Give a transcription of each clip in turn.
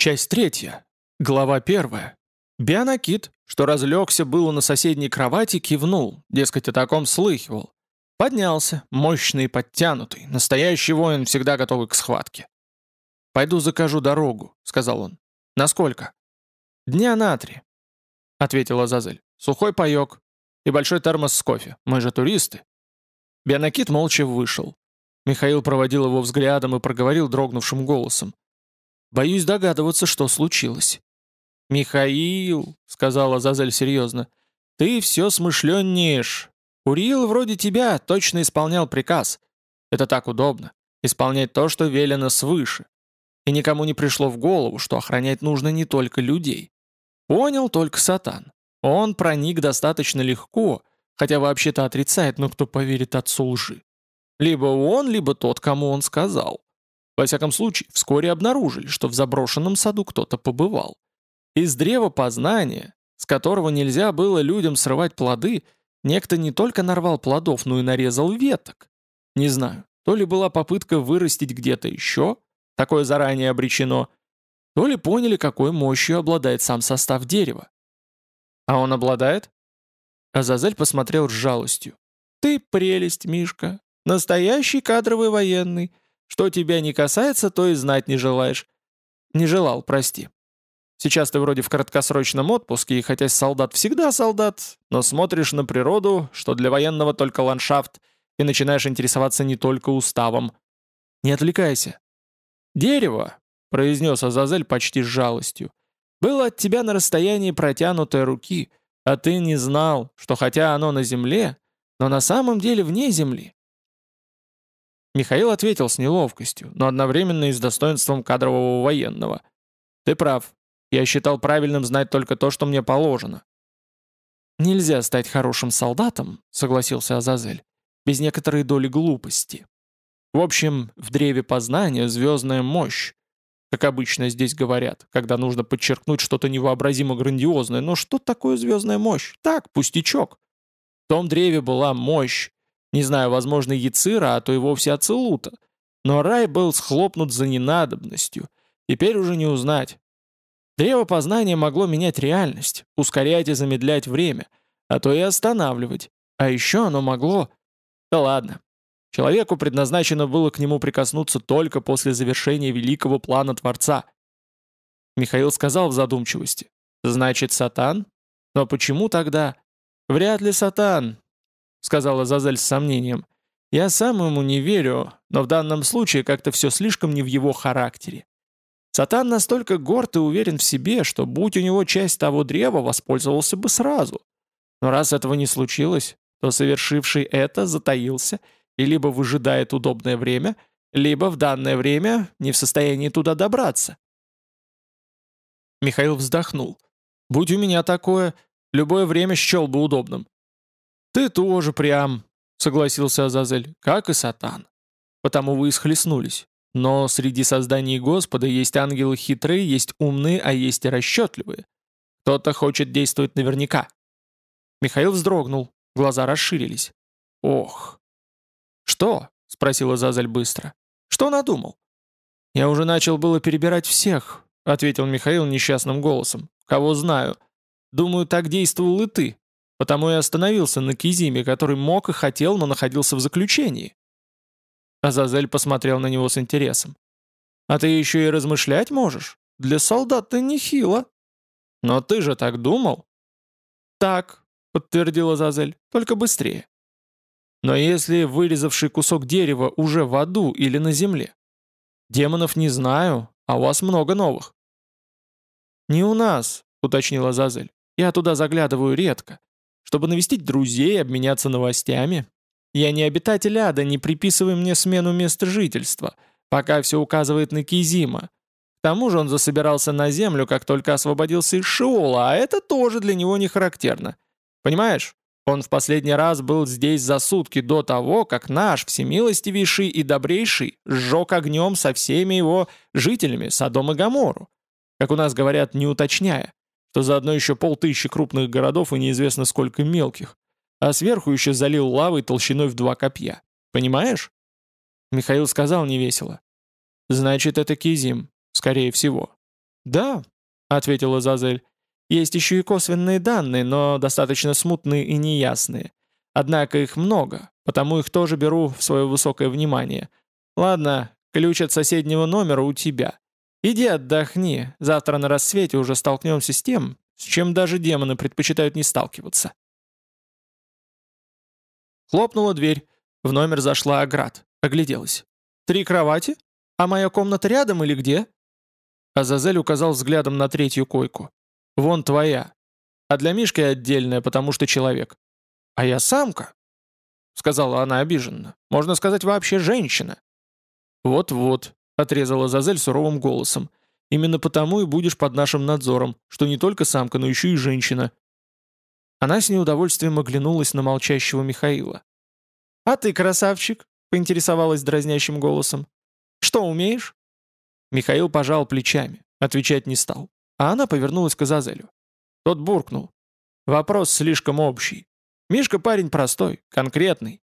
Часть третья. Глава первая. Бианакит, что разлегся было на соседней кровати, кивнул, дескать, о таком слыхивал. Поднялся, мощный и подтянутый, настоящий воин, всегда готовый к схватке. «Пойду закажу дорогу», — сказал он. «Насколько?» «Дня на три», — ответила Зазель. «Сухой паек и большой термос с кофе. Мы же туристы». Бианакит молча вышел. Михаил проводил его взглядом и проговорил дрогнувшим голосом. Боюсь догадываться, что случилось». «Михаил», — сказала Зазель серьезно, — «ты все смышленнешь. Урил вроде тебя точно исполнял приказ. Это так удобно, исполнять то, что велено свыше. И никому не пришло в голову, что охранять нужно не только людей. Понял только Сатан. Он проник достаточно легко, хотя вообще-то отрицает, но кто поверит отцу лжи? Либо он, либо тот, кому он сказал. Во всяком случае, вскоре обнаружили, что в заброшенном саду кто-то побывал. Из древа познания, с которого нельзя было людям срывать плоды, некто не только нарвал плодов, но и нарезал веток. Не знаю, то ли была попытка вырастить где-то еще, такое заранее обречено, то ли поняли, какой мощью обладает сам состав дерева. А он обладает? Азазель посмотрел с жалостью. «Ты прелесть, Мишка. Настоящий кадровый военный. Что тебя не касается, то и знать не желаешь. Не желал, прости. Сейчас ты вроде в краткосрочном отпуске, и хотя солдат всегда солдат, но смотришь на природу, что для военного только ландшафт, и начинаешь интересоваться не только уставом. Не отвлекайся. «Дерево», — произнес Азазель почти с жалостью, — «было от тебя на расстоянии протянутой руки, а ты не знал, что хотя оно на земле, но на самом деле вне земли, Михаил ответил с неловкостью, но одновременно и с достоинством кадрового военного. «Ты прав. Я считал правильным знать только то, что мне положено». «Нельзя стать хорошим солдатом», — согласился Азазель, «без некоторой доли глупости. В общем, в древе познания звездная мощь, как обычно здесь говорят, когда нужно подчеркнуть что-то невообразимо грандиозное. Но что такое звездная мощь? Так, пустячок. В том древе была мощь, не знаю, возможно, Яцира, а то и вовсе Ацелута. Но рай был схлопнут за ненадобностью. Теперь уже не узнать. Древо познания могло менять реальность, ускорять и замедлять время, а то и останавливать. А еще оно могло... Да ладно. Человеку предназначено было к нему прикоснуться только после завершения великого плана Творца. Михаил сказал в задумчивости. «Значит, Сатан? Но почему тогда?» «Вряд ли Сатан. — сказала Зазель с сомнением. «Я сам ему не верю, но в данном случае как-то все слишком не в его характере. Сатан настолько горд и уверен в себе, что, будь у него часть того древа, воспользовался бы сразу. Но раз этого не случилось, то совершивший это затаился и либо выжидает удобное время, либо в данное время не в состоянии туда добраться». Михаил вздохнул. «Будь у меня такое, любое время счел бы удобным. «Ты тоже прям», — согласился Азазель, — «как и Сатан. Потому вы и. Но среди созданий Господа есть ангелы хитрые, есть умные, а есть и расчетливые. Кто-то хочет действовать наверняка». Михаил вздрогнул, глаза расширились. «Ох!» «Что?» — спросила Азазель быстро. «Что надумал?» «Я уже начал было перебирать всех», — ответил Михаил несчастным голосом. «Кого знаю. Думаю, так действовал и ты. Потому и остановился на Кизиме, который мог и хотел, но находился в заключении. Азазель посмотрел на него с интересом. «А ты еще и размышлять можешь? Для солдат-то нехило». «Но ты же так думал?» «Так», — подтвердил Азазель, — «только быстрее». «Но если вырезавший кусок дерева уже в аду или на земле?» «Демонов не знаю, а у вас много новых». «Не у нас», — уточнила Азазель. «Я туда заглядываю редко чтобы навестить друзей, обменяться новостями. Я не обитатель ада, не приписывай мне смену места жительства, пока все указывает на Кизима. К тому же он засобирался на землю, как только освободился из Шиола, а это тоже для него не характерно. Понимаешь? Он в последний раз был здесь за сутки до того, как наш всемилостивейший и добрейший сжег огнем со всеми его жителями Содом и Гамору. Как у нас говорят, не уточняя что заодно еще полтысячи крупных городов и неизвестно сколько мелких, а сверху еще залил лавой толщиной в два копья. Понимаешь? Михаил сказал невесело. Значит, это Кизим, скорее всего. «Да», — ответила Зазель. «Есть еще и косвенные данные, но достаточно смутные и неясные. Однако их много, потому их тоже беру в свое высокое внимание. Ладно, ключ от соседнего номера у тебя. Иди отдохни, завтра на рассвете уже столкнемся с тем, с чем даже демоны предпочитают не сталкиваться». Хлопнула дверь. В номер зашла Аград. Огляделась. «Три кровати? А моя комната рядом или где?» Азазель указал взглядом на третью койку. «Вон твоя. А для Мишки отдельная, потому что человек». «А я самка», — сказала она обиженно. «Можно сказать, вообще женщина». «Вот-вот», — отрезала Азазель суровым голосом. «Именно потому и будешь под нашим надзором, что не только самка, но еще и женщина». Она с неудовольствием оглянулась на молчащего Михаила. «А ты, красавчик?» — поинтересовалась дразнящим голосом. «Что умеешь?» Михаил пожал плечами, отвечать не стал. А она повернулась к Азазелю. Тот буркнул. Вопрос слишком общий. Мишка парень простой, конкретный.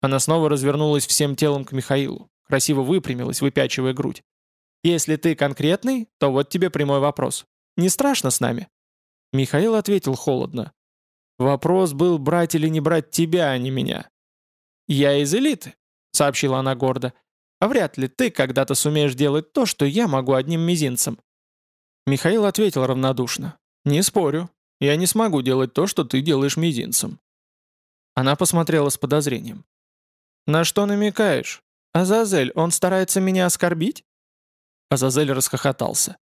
Она снова развернулась всем телом к Михаилу, красиво выпрямилась, выпячивая грудь. «Если ты конкретный, то вот тебе прямой вопрос. Не страшно с нами?» Михаил ответил холодно. «Вопрос был, брать или не брать тебя, а не меня». «Я из элиты», — сообщила она гордо. А вряд ли ты когда-то сумеешь делать то, что я могу одним мизинцем». Михаил ответил равнодушно. «Не спорю. Я не смогу делать то, что ты делаешь мизинцем». Она посмотрела с подозрением. «На что намекаешь? Азазель, он старается меня оскорбить?» Азазель расхохотался.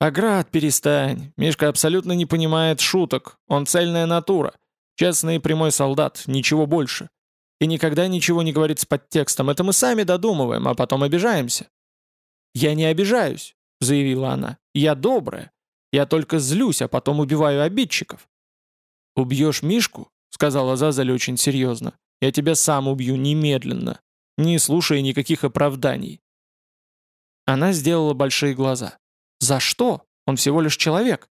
«Аград, перестань. Мишка абсолютно не понимает шуток. Он цельная натура. Честный и прямой солдат, ничего больше и никогда ничего не говорит с подтекстом. Это мы сами додумываем, а потом обижаемся». «Я не обижаюсь», — заявила она. «Я добрая. Я только злюсь, а потом убиваю обидчиков». «Убьешь Мишку?» — сказала Зазаль очень серьезно. «Я тебя сам убью немедленно, не слушая никаких оправданий». Она сделала большие глаза. «За что? Он всего лишь человек».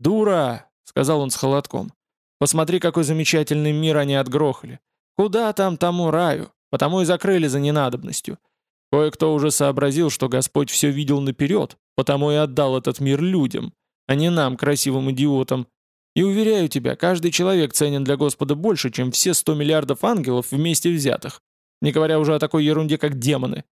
«Дура!» — сказал он с холодком. «Посмотри, какой замечательный мир они отгрохали. Куда там тому раю? Потому и закрыли за ненадобностью. Кое-кто уже сообразил, что Господь все видел наперед, потому и отдал этот мир людям, а не нам, красивым идиотам. И уверяю тебя, каждый человек ценен для Господа больше, чем все 100 миллиардов ангелов вместе взятых, не говоря уже о такой ерунде, как демоны.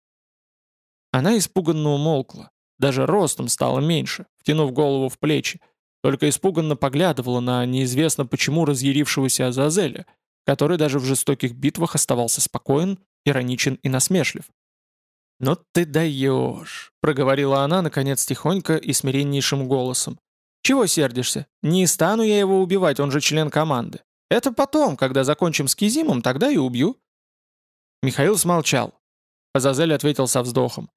Она испуганно умолкла, даже ростом стала меньше, втянув голову в плечи, только испуганно поглядывала на неизвестно почему разъярившегося Азазеля — который даже в жестоких битвах оставался спокоен, ироничен и насмешлив. «Ну ты даешь», — проговорила она, наконец, тихонько и смиреннейшим голосом. «Чего сердишься? Не стану я его убивать, он же член команды. Это потом, когда закончим с Кизимом, тогда и убью». Михаил смолчал. Азазель ответил со вздохом.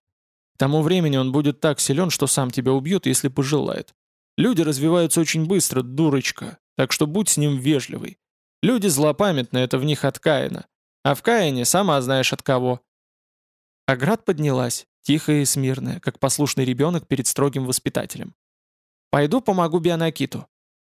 «К тому времени он будет так силен, что сам тебя убьет, если пожелает. Люди развиваются очень быстро, дурочка, так что будь с ним вежливый. Люди злопамятны, это в них от Каина. А в Каине сама знаешь от кого. Аград поднялась, тихая и смирная, как послушный ребенок перед строгим воспитателем. «Пойду помогу Бионакиту».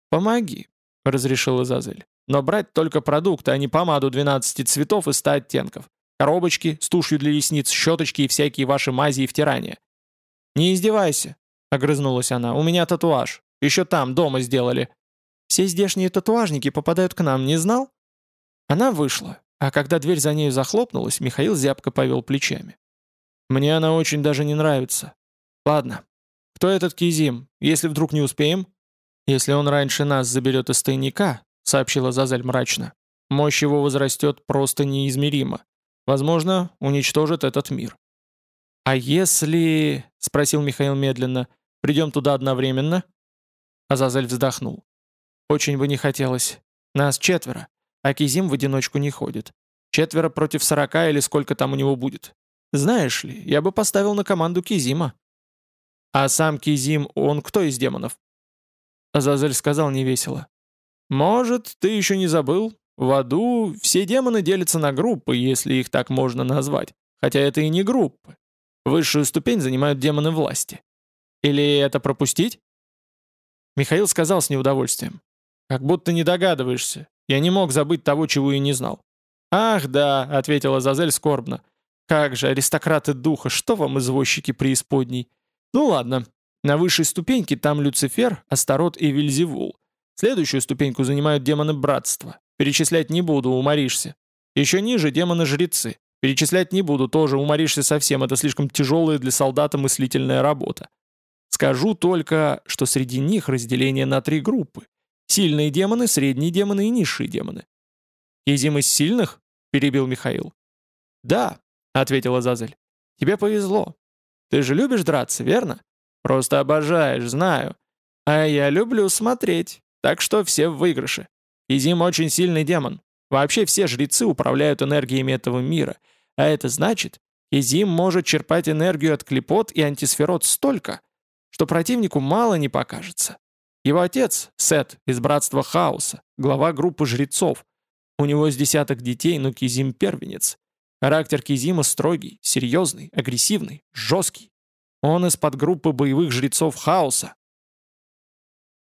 «Помоги», — разрешила Зазель. «Но брать только продукты, а не помаду 12 цветов и 100 оттенков. Коробочки с тушью для ресниц, щеточки и всякие ваши мази и втирания». «Не издевайся», — огрызнулась она. «У меня татуаж. Еще там, дома сделали». Все здешние татуажники попадают к нам, не знал?» Она вышла, а когда дверь за нею захлопнулась, Михаил зябко повел плечами. «Мне она очень даже не нравится. Ладно. Кто этот Кизим? Если вдруг не успеем?» «Если он раньше нас заберет из тайника», — сообщила Зазель мрачно, «мощь его возрастет просто неизмеримо. Возможно, уничтожит этот мир». «А если...» — спросил Михаил медленно. «Придем туда одновременно?» Азазель вздохнул. Очень бы не хотелось. Нас четверо, а Кизим в одиночку не ходит. Четверо против сорока или сколько там у него будет. Знаешь ли, я бы поставил на команду Кизима. А сам Кизим, он кто из демонов? Азазель сказал невесело. Может, ты еще не забыл? В аду все демоны делятся на группы, если их так можно назвать. Хотя это и не группы. Высшую ступень занимают демоны власти. Или это пропустить? Михаил сказал с неудовольствием. «Как будто не догадываешься. Я не мог забыть того, чего и не знал». «Ах, да», — ответила Зазель скорбно. «Как же, аристократы духа, что вам, извозчики преисподней? Ну ладно, На высшей ступеньке там Люцифер, Астарот и Вильзевул. Следующую ступеньку занимают демоны братства. Перечислять не буду, уморишься. Еще ниже демоны-жрецы. Перечислять не буду, тоже уморишься совсем, это слишком тяжелая для солдата мыслительная работа. Скажу только, что среди них разделение на три группы. Сильные демоны, средние демоны и низшие демоны. «Изим из сильных?» — перебил Михаил. «Да», — ответила Зазель. «Тебе повезло. Ты же любишь драться, верно? Просто обожаешь, знаю. А я люблю смотреть, так что все в выигрыше. Изим очень сильный демон. Вообще все жрецы управляют энергиями этого мира, а это значит, Изим может черпать энергию от клепот и антисферот столько, что противнику мало не покажется. Его отец, Сет, из Братства Хаоса, глава группы жрецов. У него с десяток детей, но Кизим первенец. Характер Кизима строгий, серьезный, агрессивный, жесткий. Он из подгруппы боевых жрецов хаоса,